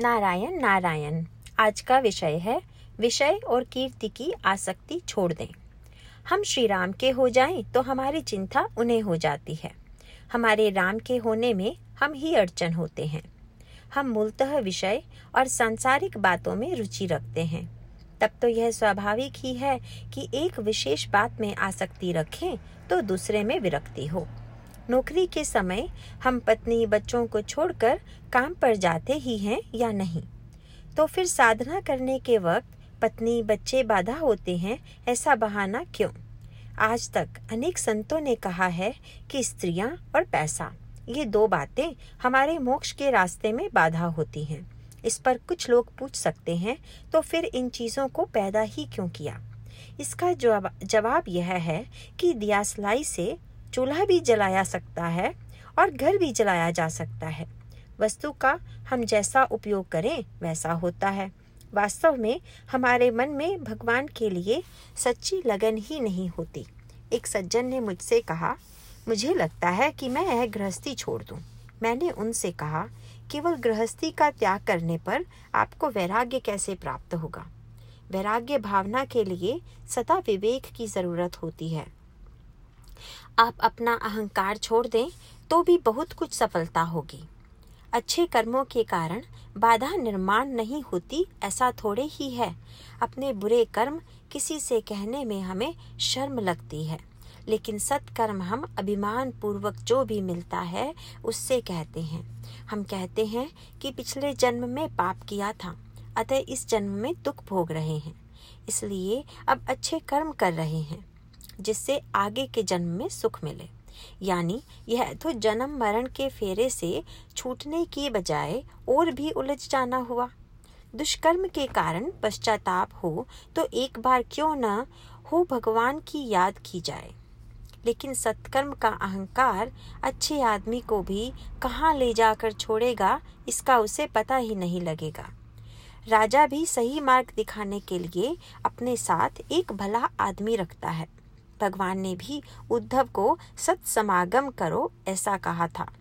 नारायण नारायण। आज का विषय है, विषय और कीर्ति की आसक्ति छोड़ दें। हम श्री राम के हो जाएँ तो हमारी चिंता उन्हें हो जाती है। हमारे राम के होने में हम ही अड़चन होते हैं। हम मूलतः विषय और सांसारिक बातों में रुचि रखते हैं। तब तो यह स्वाभाविक ही है कि एक विशेष बात में आसक्ति रखें तो दूसरे में विरक्ति हो। नौकरी के समय हम पत्नी बच्चों को छोड़कर काम पर जाते ही हैं या नहीं? तो फिर साधना करने के वक्त पत्नी बच्चे बाधा होते हैं, ऐसा बहाना क्यों? आज तक अनेक संतों ने कहा है कि स्त्रियाँ और पैसा, ये दो बातें हमारे मोक्ष के रास्ते में बाधा होती हैं। इस पर कुछ लोग पूछ सकते हैं तो फिर इन चीज़ों को पैदा ही क्यों किया? इसका जवाब यह है कि दियासलाई से चूल्हा भी जलाया सकता है और घर भी जलाया जा सकता है। वस्तु का हम जैसा उपयोग करें, वैसा होता है। वास्तव में हमारे मन में भगवान के लिए सच्ची लगन ही नहीं होती। एक सज्जन ने मुझसे कहा, मुझे लगता है कि मैं यह गृहस्थी छोड़ दूँ। मैंने उनसे कहा, केवल गृहस्थी का त्याग करने पर आपको वैराग्य कैसे प्राप्त होगा? वैराग्य भावना के लिए सदा विवेक की ज़रूरत होती है। आप अपना अहंकार छोड़ दें तो भी बहुत कुछ सफलता होगी। अच्छे कर्मों के कारण बाधा निर्माण नहीं होती, ऐसा थोड़े ही है। अपने बुरे कर्म किसी से कहने में हमें शर्म लगती है, लेकिन सत्कर्म हम अभिमान पूर्वक जो भी मिलता है, उससे कहते हैं। हम कहते हैं कि पिछले जन्म में पाप किया था, अतः इस जन्म में दुख भोग रहे हैं, इसलिए अब अच्छे कर्म कर रहे हैं। जिससे आगे के जन्म में सुख मिले। यानी यह तो जन्म मरण के फेरे से छूटने की बजाय और भी उलझ जाना हुआ। दुष्कर्म के कारण पश्चाताप हो तो एक बार क्यों न हो भगवान की याद की जाए। लेकिन सत्कर्म का अहंकार अच्छे आदमी को भी कहाँ ले जाकर छोड़ेगा, इसका उसे पता ही नहीं लगेगा। राजा भी सही मार्ग दिखाने के लिए अपने साथ एक भला आदमी रखता है। भगवान ने भी उद्धव को सत्समागम करो, ऐसा कहा था।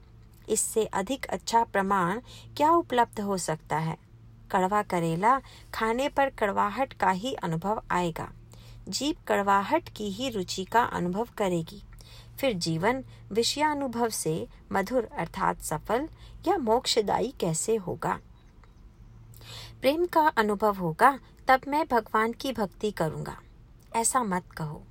इससे अधिक अच्छा प्रमाण क्या उपलब्ध हो सकता है? कड़वा करेला खाने पर कड़वाहट का ही अनुभव आएगा। जीप कड़वाहट की ही रुचि का अनुभव करेगी। फिर जीवन विषयानुभव से मधुर अर्थात सफल या मोक्षदायी कैसे होगा? प्रेम का अनुभव होगा, तब मैं भगवान की भक्ति करूँगा। ऐसा मत कहो।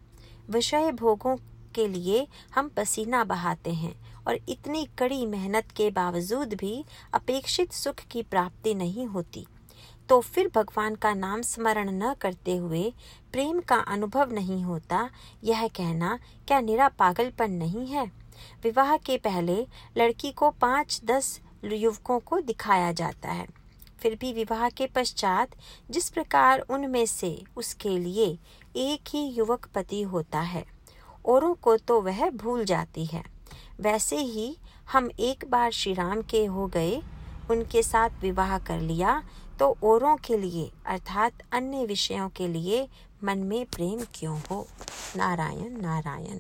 विषय भोगों के लिए हम पसीना बहाते हैं और इतनी कड़ी मेहनत के बावजूद भी अपेक्षित सुख की प्राप्ति नहीं होती। तो फिर भगवान का नाम स्मरण न करते हुए प्रेम का अनुभव नहीं होता, यह कहना क्या निरा पागलपन नहीं है? विवाह के पहले लड़की को पाँच दस युवकों को दिखाया जाता है। फिर भी विवाह के पश्चात जिस प्रकार उनमें से उसके लिए एक ही युवक पति होता है। औरों को तो वह भूल जाती है। वैसे ही हम एक बार श्री राम के हो गए, उनके साथ विवाह कर लिया तो औरों के लिए, अर्थात अन्य विषयों के लिए, मन में प्रेम क्यों हो? नारायण नारायण।